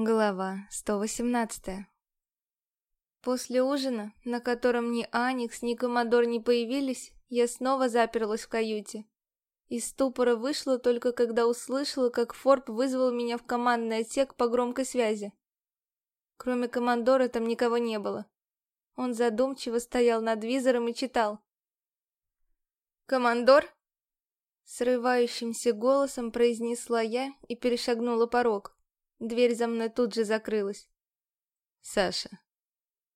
Глава 118 После ужина, на котором ни Аникс, ни Комодор не появились, я снова заперлась в каюте. Из ступора вышла только когда услышала, как Форб вызвал меня в командный отсек по громкой связи. Кроме командора там никого не было. Он задумчиво стоял над визором и читал. «Командор?» Срывающимся голосом произнесла я и перешагнула порог. Дверь за мной тут же закрылась. Саша.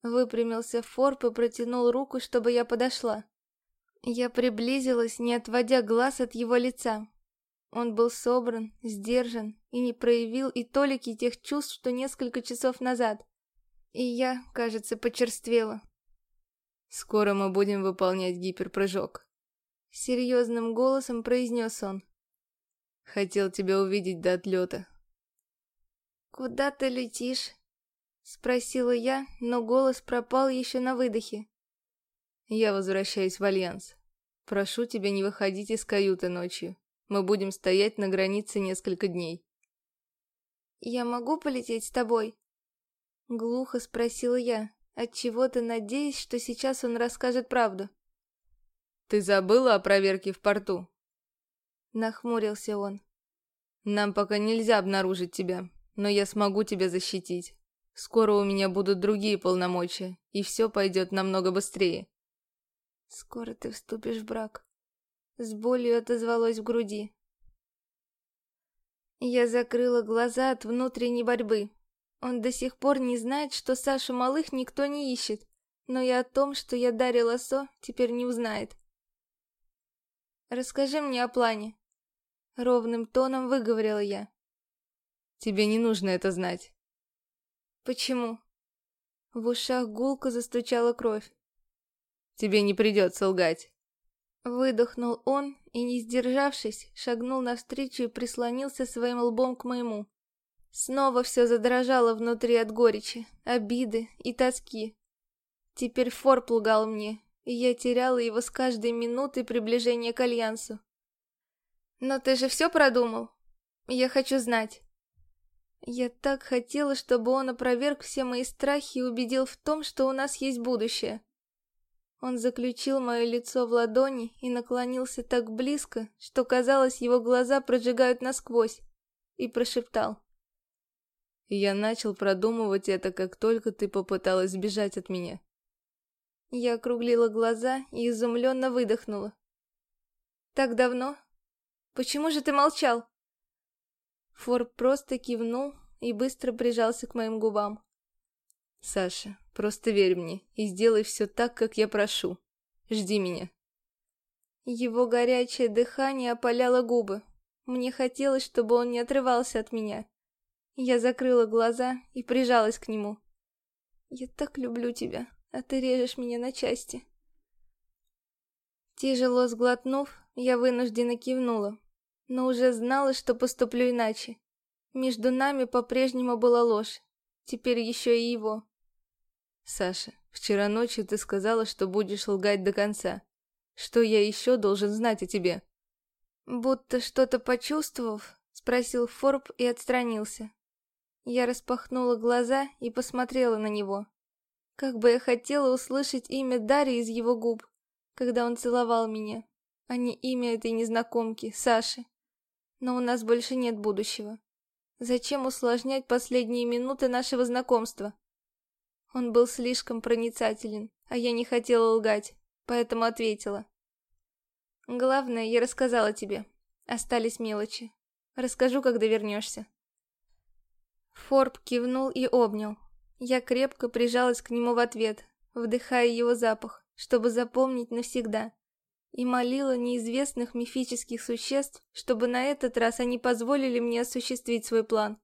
Выпрямился Форб и протянул руку, чтобы я подошла. Я приблизилась, не отводя глаз от его лица. Он был собран, сдержан и не проявил и толики тех чувств, что несколько часов назад. И я, кажется, почерствела. «Скоро мы будем выполнять гиперпрыжок», — серьезным голосом произнес он. «Хотел тебя увидеть до отлета, «Куда ты летишь?» Спросила я, но голос пропал еще на выдохе. «Я возвращаюсь в Альянс. Прошу тебя не выходить из каюты ночью. Мы будем стоять на границе несколько дней». «Я могу полететь с тобой?» Глухо спросила я, отчего-то надеясь, что сейчас он расскажет правду. «Ты забыла о проверке в порту?» Нахмурился он. «Нам пока нельзя обнаружить тебя но я смогу тебя защитить. Скоро у меня будут другие полномочия, и все пойдет намного быстрее. Скоро ты вступишь в брак. С болью отозвалось в груди. Я закрыла глаза от внутренней борьбы. Он до сих пор не знает, что Сашу Малых никто не ищет, но и о том, что я Дарья Лосо, теперь не узнает. «Расскажи мне о плане», — ровным тоном выговорила я. Тебе не нужно это знать. Почему? В ушах гулко застучала кровь. Тебе не придется лгать. Выдохнул он и, не сдержавшись, шагнул навстречу и прислонился своим лбом к моему. Снова все задрожало внутри от горечи, обиды и тоски. Теперь Форб лгал мне, и я теряла его с каждой минутой приближения к Альянсу. «Но ты же все продумал? Я хочу знать». Я так хотела, чтобы он опроверг все мои страхи и убедил в том, что у нас есть будущее. Он заключил мое лицо в ладони и наклонился так близко, что казалось, его глаза прожигают насквозь, и прошептал. Я начал продумывать это, как только ты попыталась сбежать от меня. Я округлила глаза и изумленно выдохнула. Так давно? Почему же ты молчал? Фор просто кивнул и быстро прижался к моим губам. «Саша, просто верь мне и сделай все так, как я прошу. Жди меня». Его горячее дыхание опаляло губы. Мне хотелось, чтобы он не отрывался от меня. Я закрыла глаза и прижалась к нему. «Я так люблю тебя, а ты режешь меня на части». Тяжело сглотнув, я вынужденно кивнула, но уже знала, что поступлю иначе. Между нами по-прежнему была ложь, теперь еще и его. Саша, вчера ночью ты сказала, что будешь лгать до конца. Что я еще должен знать о тебе? Будто что-то почувствовав, спросил Форб и отстранился. Я распахнула глаза и посмотрела на него. Как бы я хотела услышать имя Дарьи из его губ, когда он целовал меня, а не имя этой незнакомки, Саши но у нас больше нет будущего. Зачем усложнять последние минуты нашего знакомства? Он был слишком проницателен, а я не хотела лгать, поэтому ответила. Главное, я рассказала тебе. Остались мелочи. Расскажу, когда вернешься. Форб кивнул и обнял. Я крепко прижалась к нему в ответ, вдыхая его запах, чтобы запомнить навсегда и молила неизвестных мифических существ, чтобы на этот раз они позволили мне осуществить свой план.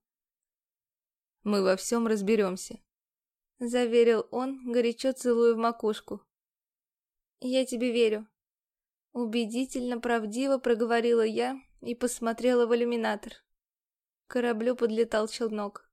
«Мы во всем разберемся», — заверил он, горячо целуя в макушку. «Я тебе верю». Убедительно правдиво проговорила я и посмотрела в иллюминатор. К кораблю подлетал челнок.